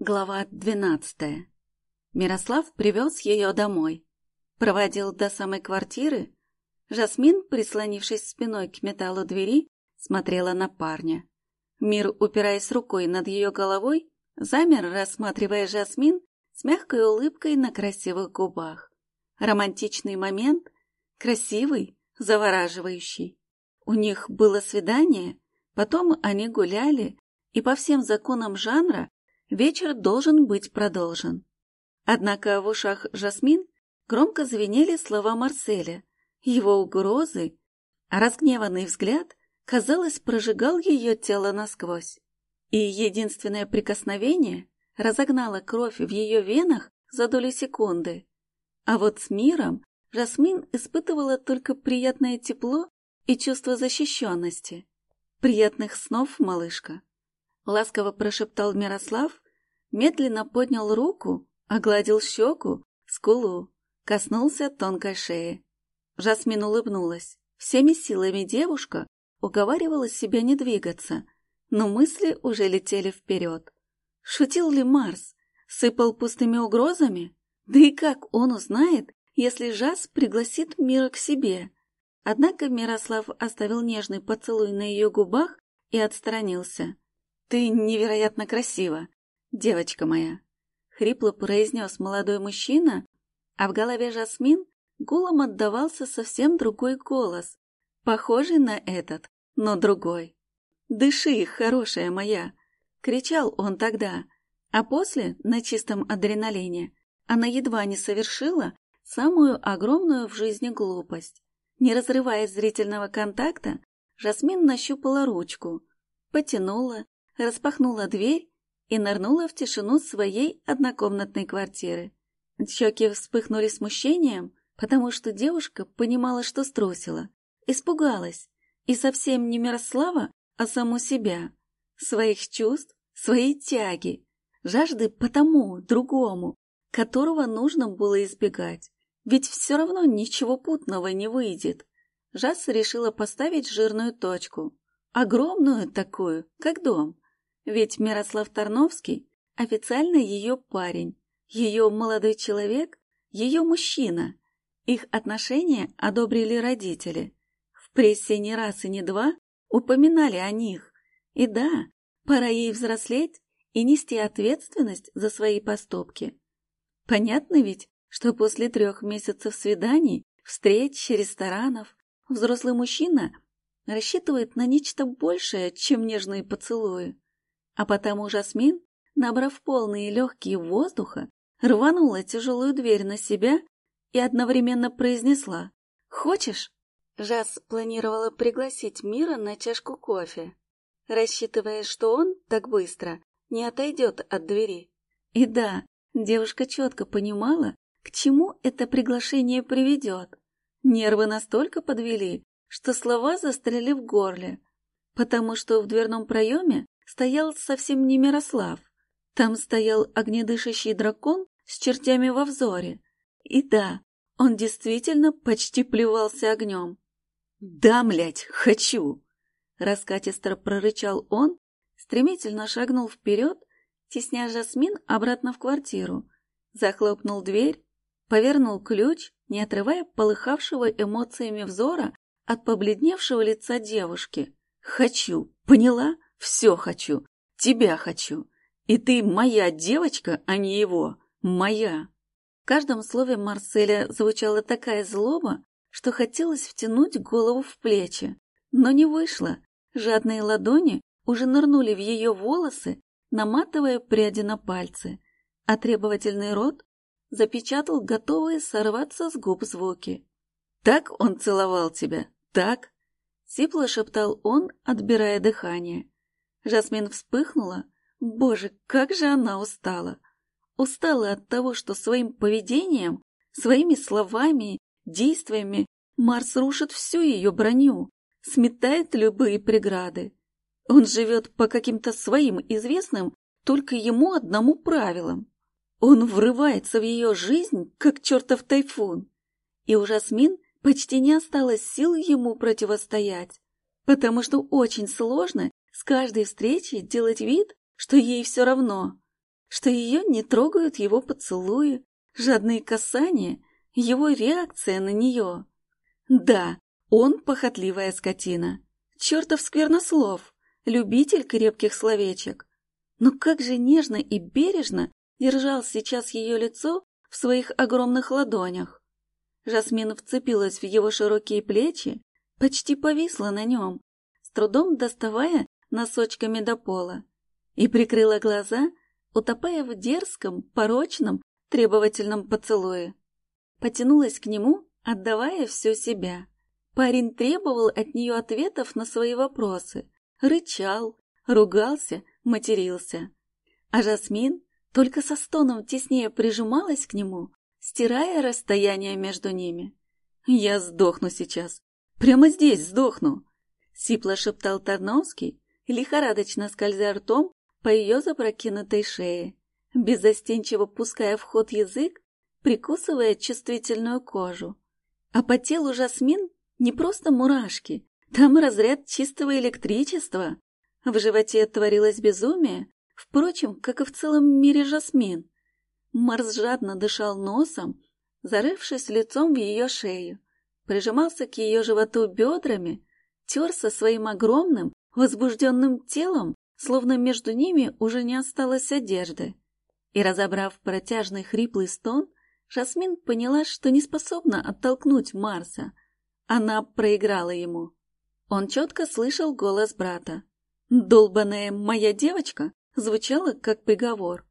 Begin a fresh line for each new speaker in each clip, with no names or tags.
Глава двенадцатая. Мирослав привез ее домой. Проводил до самой квартиры. Жасмин, прислонившись спиной к металлу двери, смотрела на парня. Мир, упираясь рукой над ее головой, замер, рассматривая Жасмин с мягкой улыбкой на красивых губах. Романтичный момент, красивый, завораживающий. У них было свидание, потом они гуляли, и по всем законам жанра Вечер должен быть продолжен. Однако в ушах Жасмин громко звенели слова Марселя, его угрозы, а разгневанный взгляд, казалось, прожигал ее тело насквозь. И единственное прикосновение разогнало кровь в ее венах за долю секунды. А вот с миром Жасмин испытывала только приятное тепло и чувство защищенности. «Приятных снов, малышка!» Ласково прошептал Мирослав, медленно поднял руку, огладил щеку, скулу, коснулся тонкой шеи. Жасмин улыбнулась. Всеми силами девушка уговаривала себя не двигаться, но мысли уже летели вперед. Шутил ли Марс? Сыпал пустыми угрозами? Да и как он узнает, если Жас пригласит Мира к себе? Однако Мирослав оставил нежный поцелуй на ее губах и отстранился. «Ты невероятно красива, девочка моя!» — хрипло произнес молодой мужчина, а в голове Жасмин гулом отдавался совсем другой голос, похожий на этот, но другой. «Дыши, хорошая моя!» — кричал он тогда, а после, на чистом адреналине, она едва не совершила самую огромную в жизни глупость. Не разрывая зрительного контакта, Жасмин нащупала ручку, потянула, распахнула дверь и нырнула в тишину своей однокомнатной квартиры. Щеки вспыхнули смущением, потому что девушка понимала, что струсила, испугалась, и совсем не Мирослава, а саму себя, своих чувств, своей тяги, жажды по тому, другому, которого нужно было избегать. Ведь все равно ничего путного не выйдет. Жас решила поставить жирную точку, огромную такую, как дом, ведь Мирослав Тарновский официально ее парень, ее молодой человек, ее мужчина. Их отношения одобрили родители. В прессе не раз и не два упоминали о них. И да, пора ей взрослеть и нести ответственность за свои поступки. Понятно ведь, что после трех месяцев свиданий, встреч, ресторанов, взрослый мужчина рассчитывает на нечто большее, чем нежные поцелуи. А потому Жасмин, набрав полные легкие воздуха, рванула тяжелую дверь на себя и одновременно произнесла «Хочешь?». Жас планировала пригласить Мира на чашку кофе, рассчитывая, что он так быстро не отойдет от двери. И да, девушка четко понимала, к чему это приглашение приведет. Нервы настолько подвели, что слова застряли в горле, потому что в дверном проеме стоял совсем не Мирослав. Там стоял огнедышащий дракон с чертями во взоре. И да, он действительно почти плевался огнем. «Да, млять, хочу!» Раскатистро прорычал он, стремительно шагнул вперед, тесня Жасмин обратно в квартиру, захлопнул дверь, повернул ключ, не отрывая полыхавшего эмоциями взора от побледневшего лица девушки. «Хочу, поняла?» Все хочу. Тебя хочу. И ты моя девочка, а не его. Моя. В каждом слове Марселя звучала такая злоба, что хотелось втянуть голову в плечи. Но не вышло. Жадные ладони уже нырнули в ее волосы, наматывая пряди на пальцы, а требовательный рот запечатал готовые сорваться с губ звуки. «Так он целовал тебя, так?» — сипло шептал он, отбирая дыхание. Жасмин вспыхнула. Боже, как же она устала! Устала от того, что своим поведением, своими словами, действиями Марс рушит всю ее броню, сметает любые преграды. Он живет по каким-то своим известным только ему одному правилам. Он врывается в ее жизнь, как чертов тайфун. И у Жасмин почти не осталось сил ему противостоять, потому что очень сложно с каждой встречи делать вид, что ей все равно. что ее не трогают его поцелуи, жадные касания, его реакция на нее. Да, он похотливая скотина, чертов сквернослов, любитель крепких словечек. Но как же нежно и бережно держал сейчас ее лицо в своих огромных ладонях. Жасмин вцепилась в его широкие плечи, почти повисла на нем, с трудом доставая носочками до пола, и прикрыла глаза, утопая в дерзком, порочном, требовательном поцелуе. Потянулась к нему, отдавая всю себя. Парень требовал от нее ответов на свои вопросы, рычал, ругался, матерился. А Жасмин только со стоном теснее прижималась к нему, стирая расстояние между ними. «Я сдохну сейчас. Прямо здесь сдохну!» — сипло шептал Тарновский, лихорадочно скользя ртом по ее запрокинутой шее, беззастенчиво пуская в ход язык, прикусывая чувствительную кожу. А по телу Жасмин не просто мурашки, там разряд чистого электричества. В животе творилось безумие, впрочем, как и в целом мире Жасмин. Марс жадно дышал носом, зарывшись лицом в ее шею, прижимался к ее животу бедрами, терся своим огромным, возбужденным телом, словно между ними уже не осталось одежды. И, разобрав протяжный хриплый стон, Жасмин поняла, что не способна оттолкнуть Марса. Она проиграла ему. Он четко слышал голос брата. «Долбаная моя девочка» звучало как приговор.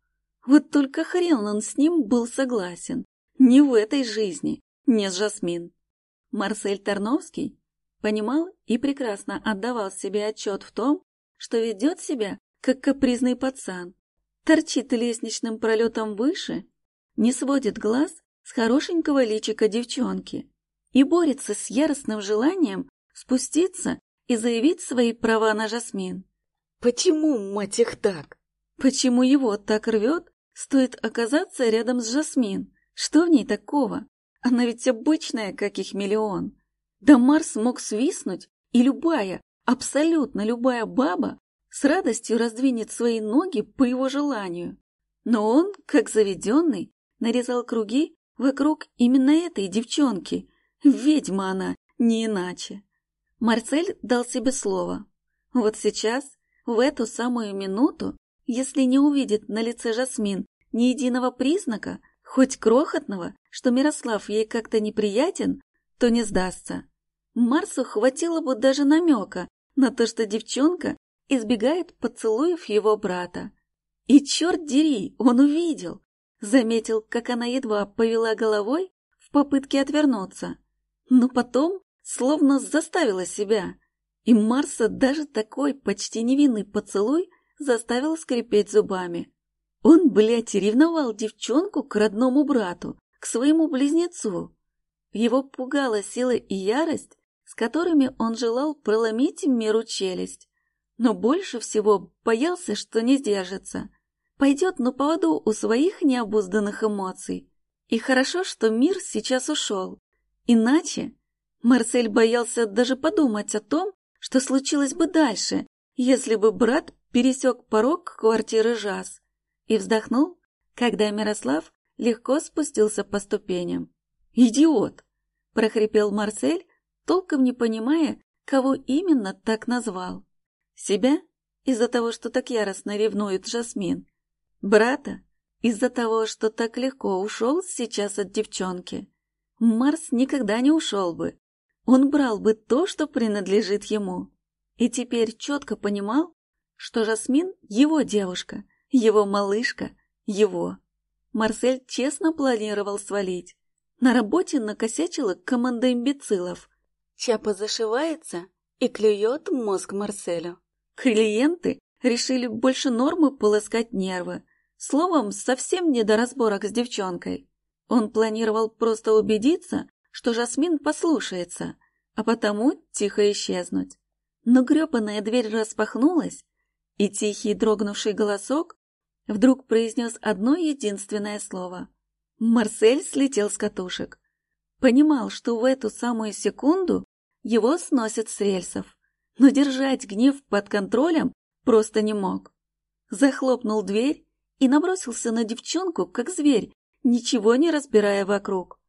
Вот только хрен он с ним был согласен. Не в этой жизни, не с Жасмин. Марсель Тарновский понимал и прекрасно отдавал себе отчет в том, что ведет себя, как капризный пацан, торчит лестничным пролетом выше, не сводит глаз с хорошенького личика девчонки и борется с яростным желанием спуститься и заявить свои права на Жасмин. Почему, мать их, так? Почему его так рвет, стоит оказаться рядом с Жасмин? Что в ней такого? Она ведь обычная, как их миллион. Да Марс мог свистнуть, и любая, абсолютно любая баба с радостью раздвинет свои ноги по его желанию. Но он, как заведенный, нарезал круги вокруг именно этой девчонки. Ведьма она, не иначе. Марсель дал себе слово. Вот сейчас, в эту самую минуту, если не увидит на лице Жасмин ни единого признака, хоть крохотного, что Мирослав ей как-то неприятен, то не сдастся. Марсу хватило бы даже намека на то, что девчонка избегает поцелуев его брата. И черт дери, он увидел, заметил, как она едва повела головой в попытке отвернуться, но потом словно заставила себя, и Марса даже такой почти невинный поцелуй заставил скрипеть зубами. Он, блядь, ревновал девчонку к родному брату, к своему близнецу. Его пугала сила и ярость, с которыми он желал проломить миру челюсть. Но больше всего боялся, что не сдержится. Пойдет на поводу у своих необузданных эмоций. И хорошо, что мир сейчас ушел. Иначе Марсель боялся даже подумать о том, что случилось бы дальше, если бы брат пересек порог квартиры Жаз и вздохнул, когда Мирослав легко спустился по ступеням. «Идиот!» – прохрипел Марсель, толком не понимая, кого именно так назвал. Себя из-за того, что так яростно ревнует Жасмин. Брата из-за того, что так легко ушел сейчас от девчонки. Марс никогда не ушел бы, он брал бы то, что принадлежит ему. И теперь четко понимал, что Жасмин — его девушка, его малышка, его. Марсель честно планировал свалить. На работе накосячила команда имбецилов. Чапа зашивается и клюет мозг Марселю. Клиенты решили больше нормы полоскать нервы. Словом, совсем не до разборок с девчонкой. Он планировал просто убедиться, что Жасмин послушается, а потому тихо исчезнуть. Но гребаная дверь распахнулась, и тихий дрогнувший голосок вдруг произнес одно единственное слово. Марсель слетел с катушек. Понимал, что в эту самую секунду его сносят с рельсов, но держать гнев под контролем просто не мог. Захлопнул дверь и набросился на девчонку, как зверь, ничего не разбирая вокруг.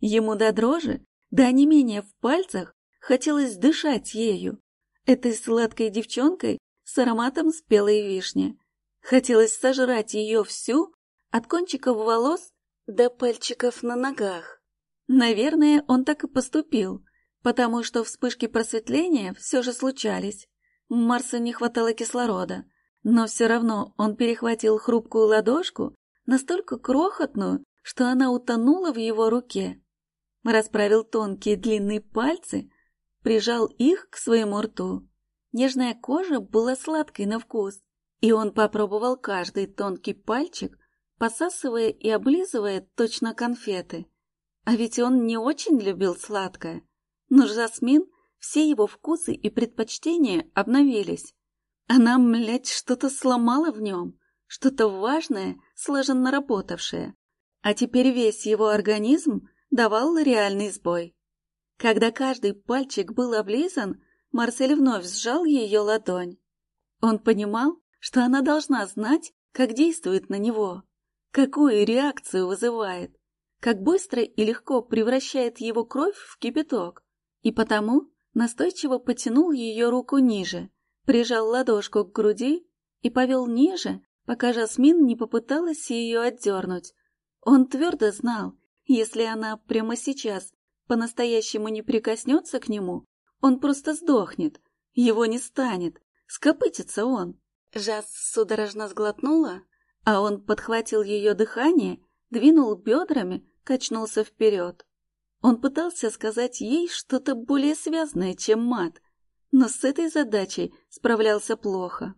Ему до дрожи, до менее в пальцах, хотелось дышать ею, этой сладкой девчонкой с ароматом спелой вишни. Хотелось сожрать ее всю, от кончиков волос до пальчиков на ногах. Наверное, он так и поступил, потому что вспышки просветления все же случались. Марсу не хватало кислорода, но все равно он перехватил хрупкую ладошку, настолько крохотную, что она утонула в его руке. Расправил тонкие длинные пальцы, прижал их к своему рту. Нежная кожа была сладкой на вкус, и он попробовал каждый тонкий пальчик, посасывая и облизывая точно конфеты. А ведь он не очень любил сладкое. Но Жасмин, все его вкусы и предпочтения обновились. Она, млядь, что-то сломала в нем, что-то важное, слаженно работавшее. А теперь весь его организм давал реальный сбой. Когда каждый пальчик был облизан, Марсель вновь сжал ее ладонь. Он понимал, что она должна знать, как действует на него, какую реакцию вызывает как быстро и легко превращает его кровь в кипяток, и потому настойчиво потянул ее руку ниже, прижал ладошку к груди и повел ниже, пока Жасмин не попыталась ее отдернуть. Он твердо знал, если она прямо сейчас по-настоящему не прикоснется к нему, он просто сдохнет, его не станет, скопытится он. Жас судорожно сглотнула, а он подхватил ее дыхание двинул бедрами, качнулся вперед. Он пытался сказать ей что-то более связанное, чем мат, но с этой задачей справлялся плохо.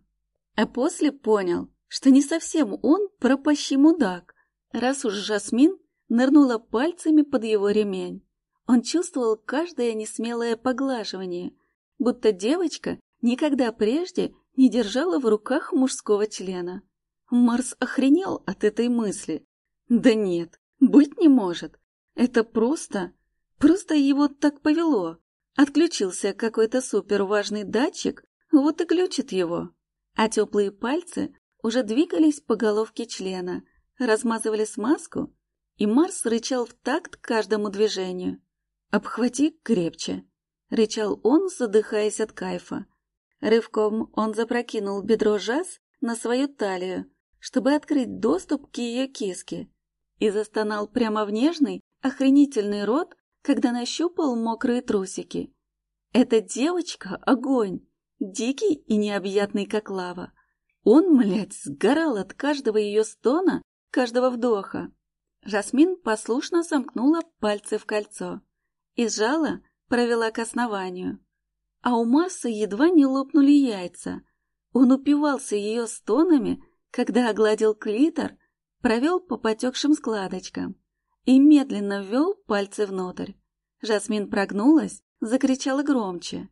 А после понял, что не совсем он пропащий мудак, раз уж Жасмин нырнула пальцами под его ремень. Он чувствовал каждое несмелое поглаживание, будто девочка никогда прежде не держала в руках мужского члена. Марс охренел от этой мысли. Да нет, быть не может. Это просто... Просто его так повело. Отключился какой-то суперважный датчик, вот и глючит его. А теплые пальцы уже двигались по головке члена, размазывали смазку, и Марс рычал в такт каждому движению. «Обхвати крепче!» — рычал он, задыхаясь от кайфа. Рывком он запрокинул бедро Жаз на свою талию, чтобы открыть доступ к ее киске, и застонал прямо в нежный, охренительный рот, когда нащупал мокрые трусики. Эта девочка — огонь, дикий и необъятный, как лава. Он, млядь, сгорал от каждого ее стона, каждого вдоха. Жасмин послушно сомкнула пальцы в кольцо и сжала, провела к основанию. А у Массы едва не лопнули яйца. Он упивался ее стонами, когда огладил клитор, провел по потекшим складочкам и медленно ввел пальцы внутрь. Жасмин прогнулась, закричала громче.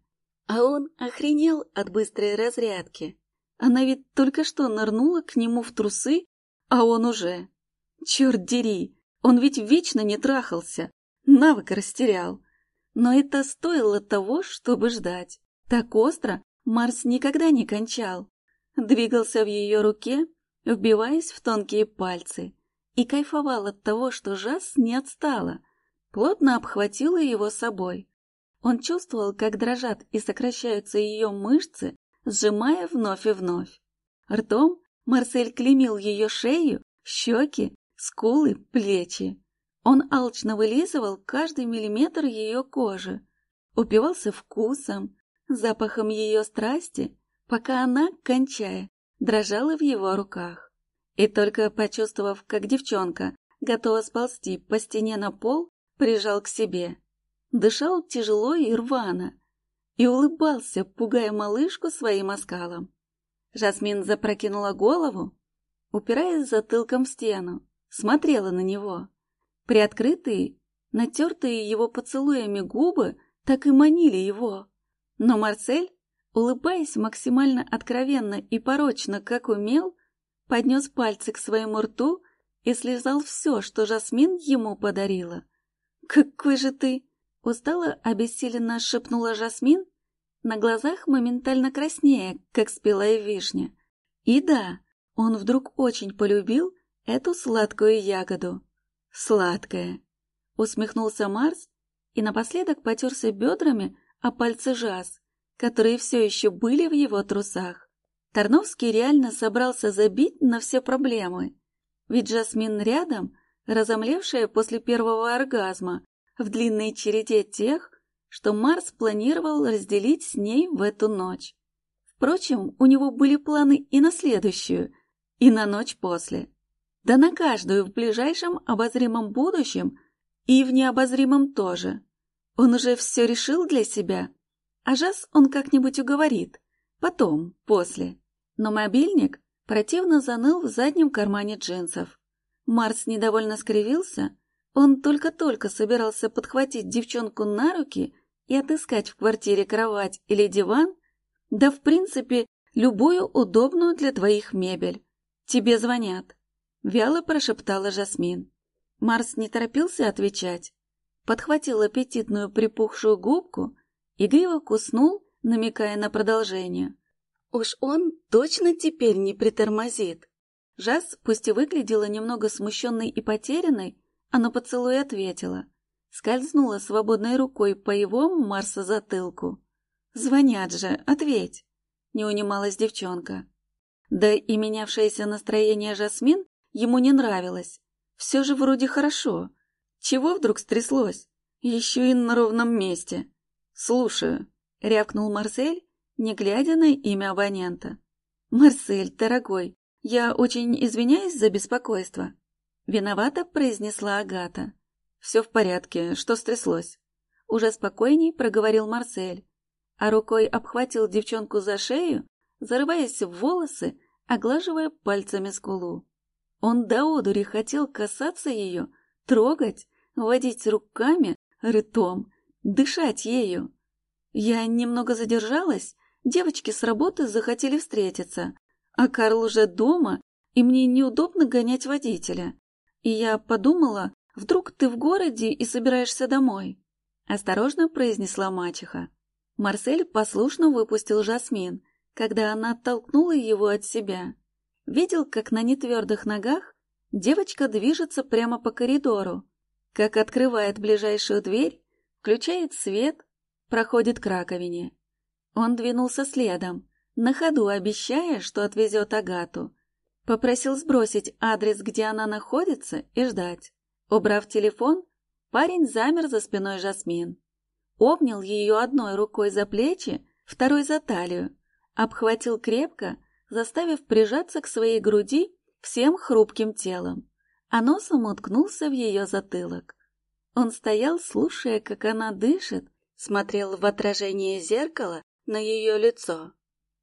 А он охренел от быстрой разрядки. Она ведь только что нырнула к нему в трусы, а он уже... Черт дери, он ведь вечно не трахался, навык растерял. Но это стоило того, чтобы ждать. Так остро Марс никогда не кончал. Двигался в ее руке, вбиваясь в тонкие пальцы, и кайфовал от того, что Жас не отстала, плотно обхватила его собой. Он чувствовал, как дрожат и сокращаются ее мышцы, сжимая вновь и вновь. Ртом Марсель клемил ее шею, щеки, скулы, плечи. Он алчно вылизывал каждый миллиметр ее кожи, упивался вкусом, запахом ее страсти, пока она, кончая, дрожала в его руках. И только почувствовав, как девчонка готова сползти по стене на пол, прижал к себе. Дышал тяжело и рвано, и улыбался, пугая малышку своим оскалом. Жасмин запрокинула голову, упираясь затылком в стену, смотрела на него. Приоткрытые, натертые его поцелуями губы так и манили его. Но Марсель улыбаясь максимально откровенно и порочно, как умел, поднес пальцы к своему рту и слезал все, что Жасмин ему подарила. «Какой же ты!» — устало обессиленно шепнула Жасмин, на глазах моментально краснее, как спелая вишня. И да, Он вдруг очень полюбил эту сладкую ягоду. Сладкая. Усмехнулся Марс и напоследок потерся бедрами о пальцы Жаз, которые все еще были в его трусах. Тарновский реально собрался забить на все проблемы. Ведь Жасмин рядом, разомлевшая после первого оргазма, в длинной череде тех, что Марс планировал разделить с ней в эту ночь. Впрочем, у него были планы и на следующую, и на ночь после. Да на каждую в ближайшем обозримом будущем и в необозримом тоже. Он уже все решил для себя, а Жас он как-нибудь уговорит, потом, после. Но мобильник противно заныл в заднем кармане джинсов. Марс недовольно скривился, он только-только собирался подхватить девчонку на руки и отыскать в квартире кровать или диван, да в принципе любую удобную для твоих мебель. Тебе звонят. Вяло прошептала Жасмин. Марс не торопился отвечать. Подхватил аппетитную припухшую губку, игриво куснул, намекая на продолжение. Уж он точно теперь не притормозит. Жас, пусть и выглядела немного смущенной и потерянной, а на поцелуй ответила — скользнула свободной рукой по его Марса затылку. «Звонят же, ответь!» — не унималась девчонка. Да и менявшееся настроение Жасмин ему не нравилось. Все же вроде хорошо. Чего вдруг стряслось? Еще и на ровном месте. «Слушаю», — рявкнул Марсель, не глядя на имя абонента. «Марсель, дорогой, я очень извиняюсь за беспокойство», — виновато произнесла Агата. «Все в порядке. Что стряслось?» Уже спокойней проговорил Марсель, а рукой обхватил девчонку за шею, зарываясь в волосы, оглаживая пальцами скулу. Он до одури хотел касаться ее, трогать, водить руками, ртом, дышать ею. Я немного задержалась, девочки с работы захотели встретиться, а Карл уже дома, и мне неудобно гонять водителя. И я подумала, Вдруг ты в городе и собираешься домой?» Осторожно произнесла мачеха. Марсель послушно выпустил Жасмин, когда она оттолкнула его от себя. Видел, как на нетвердых ногах девочка движется прямо по коридору, как открывает ближайшую дверь, включает свет, проходит к раковине. Он двинулся следом, на ходу обещая, что отвезет Агату. Попросил сбросить адрес, где она находится, и ждать. Убрав телефон, парень замер за спиной Жасмин. Обнял ее одной рукой за плечи, второй за талию, обхватил крепко, заставив прижаться к своей груди всем хрупким телом, а носом уткнулся в ее затылок. Он стоял, слушая, как она дышит, смотрел в отражение зеркала на ее лицо,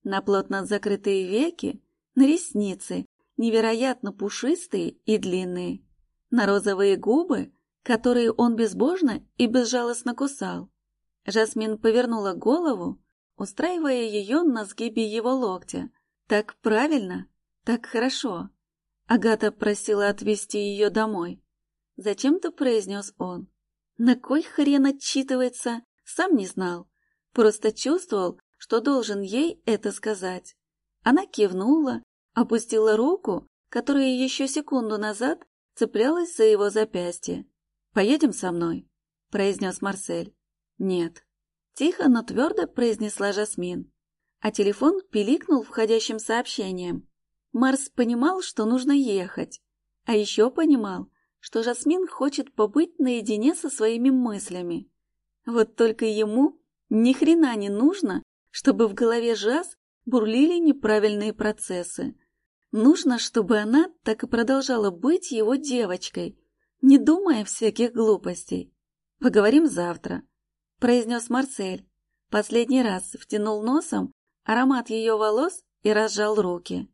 на плотно закрытые веки, на ресницы, невероятно пушистые и длинные на розовые губы, которые он безбожно и безжалостно кусал. Жасмин повернула голову, устраивая ее на сгибе его локтя. Так правильно, так хорошо. Агата просила отвезти ее домой. Зачем-то произнес он. На кой хрен отчитывается, сам не знал. Просто чувствовал, что должен ей это сказать. Она кивнула, опустила руку, которая еще секунду назад цеплялась за его запястье. «Поедем со мной?» — произнес Марсель. «Нет». Тихо, но твердо произнесла Жасмин. А телефон пиликнул входящим сообщением. Марс понимал, что нужно ехать. А еще понимал, что Жасмин хочет побыть наедине со своими мыслями. Вот только ему ни хрена не нужно, чтобы в голове Жас бурлили неправильные процессы. Нужно, чтобы она так и продолжала быть его девочкой, не думая всяких глупостей. «Поговорим завтра», — произнес Марсель. Последний раз втянул носом аромат ее волос и разжал руки.